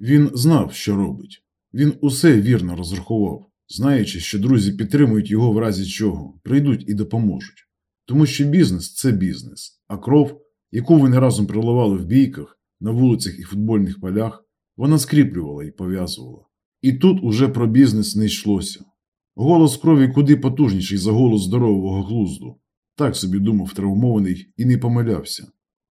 Він знав, що робить. Він усе вірно розрахував, знаючи, що друзі підтримують його в разі чого, прийдуть і допоможуть. Тому що бізнес це бізнес, а кров, яку вони разом приливали в бійках, на вулицях і футбольних полях, вона скріплювала і пов'язувала. І тут уже про бізнес не йшлося. Голос крові куди потужніший за голос здорового глузду. Так собі думав травмований і не помилявся.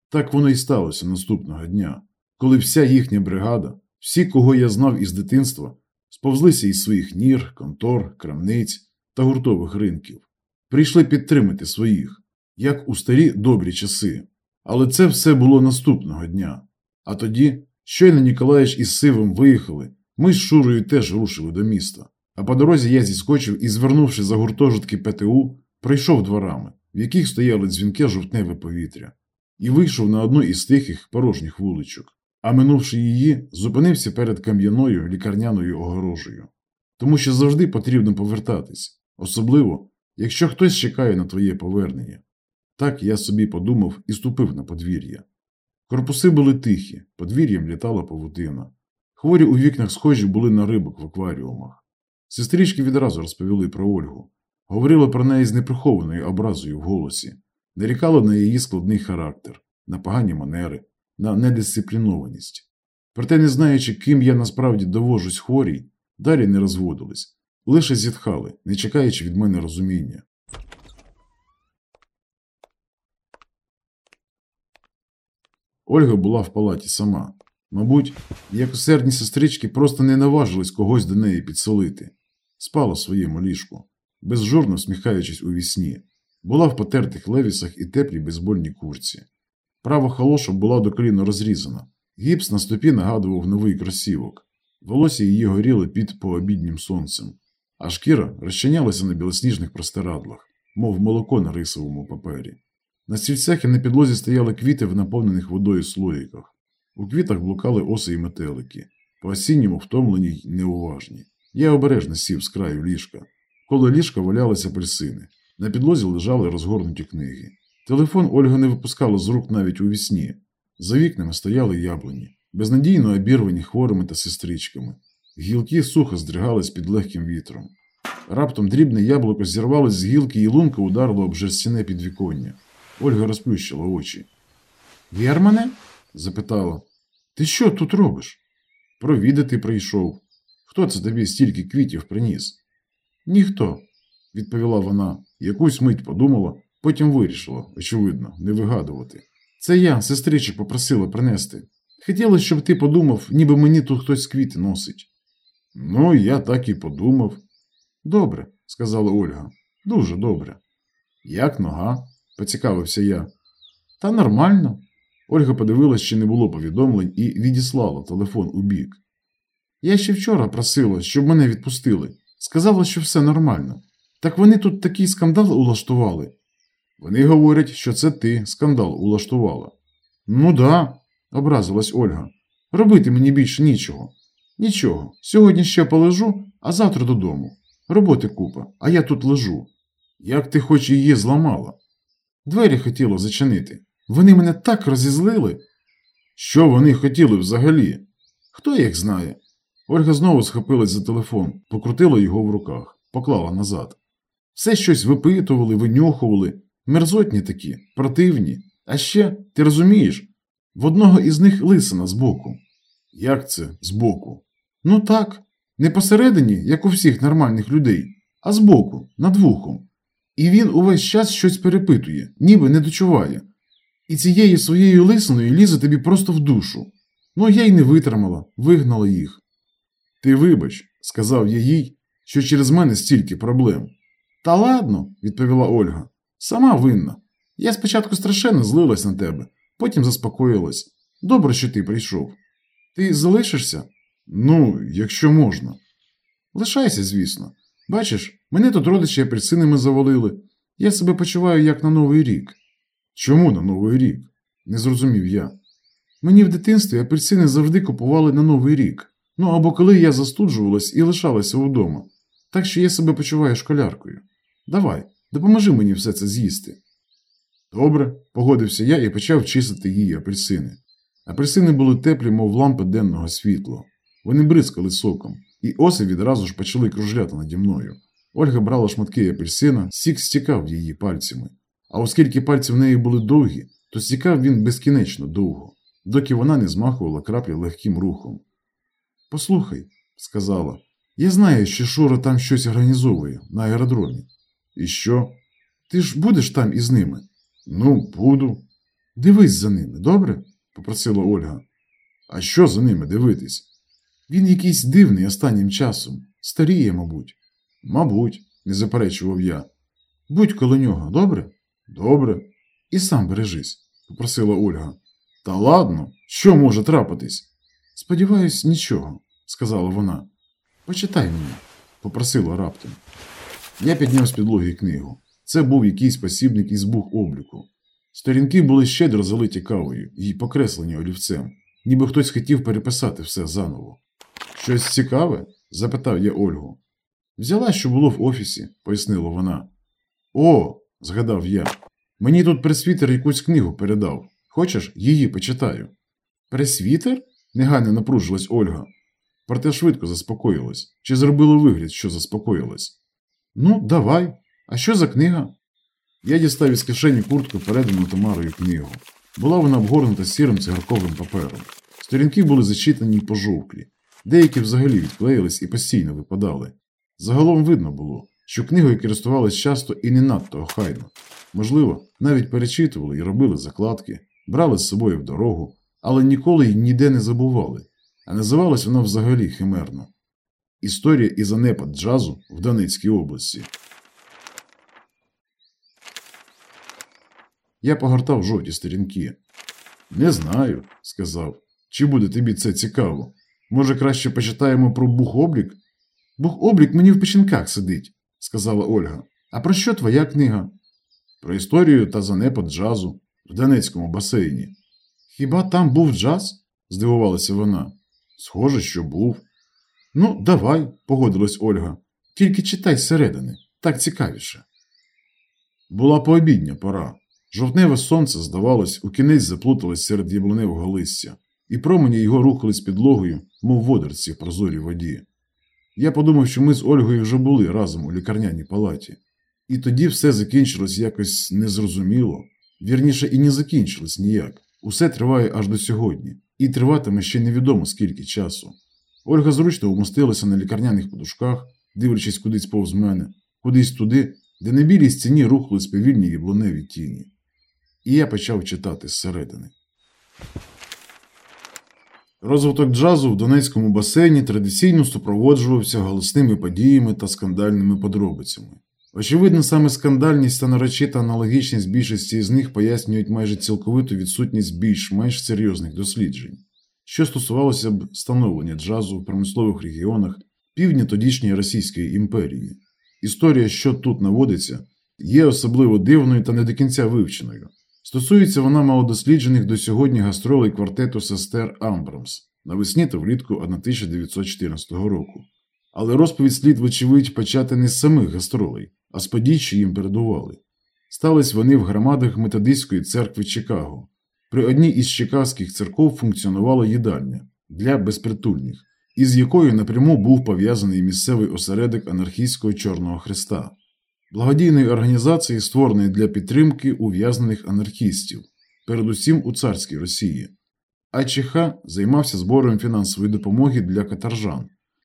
Так воно і сталося наступного дня, коли вся їхня бригада, всі, кого я знав із дитинства, сповзлися із своїх нір, контор, крамниць та гуртових ринків, прийшли підтримати своїх, як у старі добрі часи. Але це все було наступного дня. А тоді, щойно Ніколаєш із Сивом виїхали, ми з Шурою теж рушили до міста. А по дорозі я зіскочив і, звернувши за гуртожитки ПТУ, прийшов дворами, в яких стояли дзвінке жовтневе повітря, і вийшов на одну із тихих порожніх вуличок, а минувши її, зупинився перед кам'яною лікарняною огорожею. Тому що завжди потрібно повертатись, особливо, якщо хтось чекає на твоє повернення. Так я собі подумав і ступив на подвір'я. Корпуси були тихі, подвір'ям літала павутина. Хворі у вікнах схожі були на рибок в акваріумах. Сестрички відразу розповіли про Ольгу, говорили про неї з неприхованою образою в голосі, нарікали на її складний характер, на погані манери, на недисциплінованість. Проте, не знаючи, ким я насправді довожусь хворій, далі не розводились, лише зітхали, не чекаючи від мене розуміння. Ольга була в палаті сама. Мабуть, як усердні сестрички просто не наважились когось до неї підсолити. Спала в своєму ліжку, безжурно сміхаючись у вісні. Була в потертих левісах і теплій безбольній курці. Права халоша була до коліна розрізана. Гіпс на стопі нагадував новий кросівок. Волосся її горіло під пообіднім сонцем, а шкіра розчинялася на білосніжних простирадлах, мов молоко на рисовому папері. На стільцях і на підлозі стояли квіти в наповнених водою слоїках. У квітах блукали оси і метелики, по осінньому втомлені й неуважні. Я обережно сів з краю ліжка. Коло ліжка валялися апельсини. На підлозі лежали розгорнуті книги. Телефон Ольга не випускала з рук навіть у вісні. За вікнами стояли яблуні, безнадійно обірвані хворими та сестричками. Гілки сухо здригались під легким вітром. Раптом дрібне яблуко зірвалось з гілки і лунка ударило об жерстяне підвіконня. Ольга розплющила очі. Германе? запитала. Ти що тут робиш? Провідати прийшов. Хто це тобі стільки квітів приніс? Ніхто, відповіла вона, якусь мить подумала, потім вирішила, очевидно, не вигадувати. Це я, сестричі, попросила принести. Хотіла, щоб ти подумав, ніби мені тут хтось квіти носить. Ну, я так і подумав. Добре, сказала Ольга. Дуже добре. Як нога? поцікавився я. Та нормально. Ольга подивилась, чи не було повідомлень, і відіслала телефон у бік. Я ще вчора просила, щоб мене відпустили. Сказала, що все нормально. Так вони тут такий скандал улаштували. Вони говорять, що це ти скандал улаштувала. Ну да, образилась Ольга. Робити мені більше нічого. Нічого. Сьогодні ще полежу, а завтра додому. Роботи купа, а я тут лежу. Як ти хоч її зламала? Двері хотіла зачинити. Вони мене так розізлили. Що вони хотіли взагалі? Хто їх знає? Ольга знову схопилась за телефон, покрутила його в руках, поклала назад. Все щось випитували, винюхували, мерзотні такі, противні. А ще, ти розумієш, в одного із них лисина збоку. Як це збоку? Ну так, не посередині, як у всіх нормальних людей, а збоку, над вухом. І він увесь час щось перепитує, ніби не дочуває. І цією своєю лисиною лізе тобі просто в душу. Ну, я й не витримала, вигнала їх. Ти вибач, сказав я їй, що через мене стільки проблем. Та ладно, відповіла Ольга. Сама винна. Я спочатку страшенно злилась на тебе, потім заспокоїлась. Добре, що ти прийшов. Ти залишишся? Ну, якщо можна. Лишайся, звісно. Бачиш, мене тут родичі апельсинами завалили. Я себе почуваю як на Новий рік. Чому на Новий рік? не зрозумів я. Мені в дитинстві апельсини завжди купували на Новий рік. Ну або коли я застуджувалась і лишалася вдома. Так що я себе почуваю школяркою. Давай, допоможи мені все це з'їсти. Добре, погодився я і почав чистити її апельсини. Апельсини були теплі, мов лампи денного світла. Вони бризкали соком, і оси відразу ж почали кружляти наді мною. Ольга брала шматки апельсина, сік стікав її пальцями. А оскільки пальці в неї були довгі, то стікав він безкінечно довго, доки вона не змахувала краплі легким рухом. Послухай, сказала, я знаю, що Шура там щось організовує на аеродромі. І що? Ти ж будеш там із ними? Ну, буду. Дивись за ними, добре? попросила Ольга. А що за ними дивитись? Він якийсь дивний останнім часом, старіє, мабуть. Мабуть, не заперечував я. Будь коло нього, добре? Добре. І сам бережись, попросила Ольга. Та ладно, що може трапитись? Сподіваюсь, нічого, сказала вона. Почитай мені, попросила раптом. Я підняв з підлоги книгу. Це був якийсь посібник із бух обліку. Сторінки були щедро залиті кавою і покреслені олівцем, ніби хтось хотів переписати все заново. Щось цікаве? запитав я Ольгу. Взяла, що було в офісі, пояснила вона. О, згадав я. Мені тут пресвітер якусь книгу передав. Хочеш, її почитаю. Пресвітер? негайно напружилась Ольга. Проте швидко заспокоїлась. Чи зробила вигляд, що заспокоїлась? Ну, давай. А що за книга? Я дістав із кишені куртку, передану Тамарою книгу. Була вона обгорнута сірим цигарковим папером. Сторінки були зачитані й пожовклі, деякі взагалі відклеїлись і постійно випадали. Загалом видно було, що книгою користувались часто і не надто охайно. Можливо, навіть перечитували і робили закладки, брали з собою в дорогу, але ніколи й ніде не забували, а називалась вона взагалі химерно. Історія і занепад джазу в Донецькій області. Я погортав жовті сторінки. Не знаю, сказав. Чи буде тобі це цікаво? Може, краще почитаємо про бухоблік? Бухоблік мені в печінках сидить, сказала Ольга. А про що твоя книга? Про історію та занепад джазу в Донецькому басейні. Хіба там був джаз? здивувалася вона. Схоже, що був. Ну, давай, погодилась Ольга. Тільки читай зсередини, так цікавіше. Була пообідня пора. Жовтневе сонце, здавалось, у кінець заплуталось серед яблуневого листя, і промені його рухались підлогою, мов водорці в прозорій воді. Я подумав, що ми з Ольгою вже були разом у лікарняній палаті, і тоді все закінчилось якось незрозуміло, вірніше і не закінчилось ніяк. Усе триває аж до сьогодні, і триватиме ще невідомо скільки часу. Ольга зручно вмостилася на лікарняних подушках, дивлячись кудись повз мене, кудись туди, де на білій стіні рухались повільні яблуневі тіні. І я почав читати зсередини. Розвиток джазу в Донецькому басейні традиційно супроводжувався голосними подіями та скандальними подробицями. Очевидно, саме скандальність та нарочита аналогічність більшості з них пояснюють майже цілковиту відсутність більш-менш серйозних досліджень, що стосувалося б становлення джазу в промислових регіонах півдня тодішньої Російської імперії. Історія, що тут наводиться, є особливо дивною та не до кінця вивченою. Стосується вона малодосліджених до сьогодні гастролей квартету сестер Амбрамс навесні та влітку 1914 року. Але розповідь слід, вочевидь, почати не з самих гастролей, а з подій, що їм передували. Стались вони в громадах методистської церкви Чикаго. При одній із чикагських церков функціонувала їдальня для безпритульних, із якою напряму був пов'язаний місцевий осередок анархійського Чорного Христа благодійної організації, створеної для підтримки ув'язнених анархістів, передусім у царській Росії. А ЧХ займався збором фінансової допомоги для каторжан,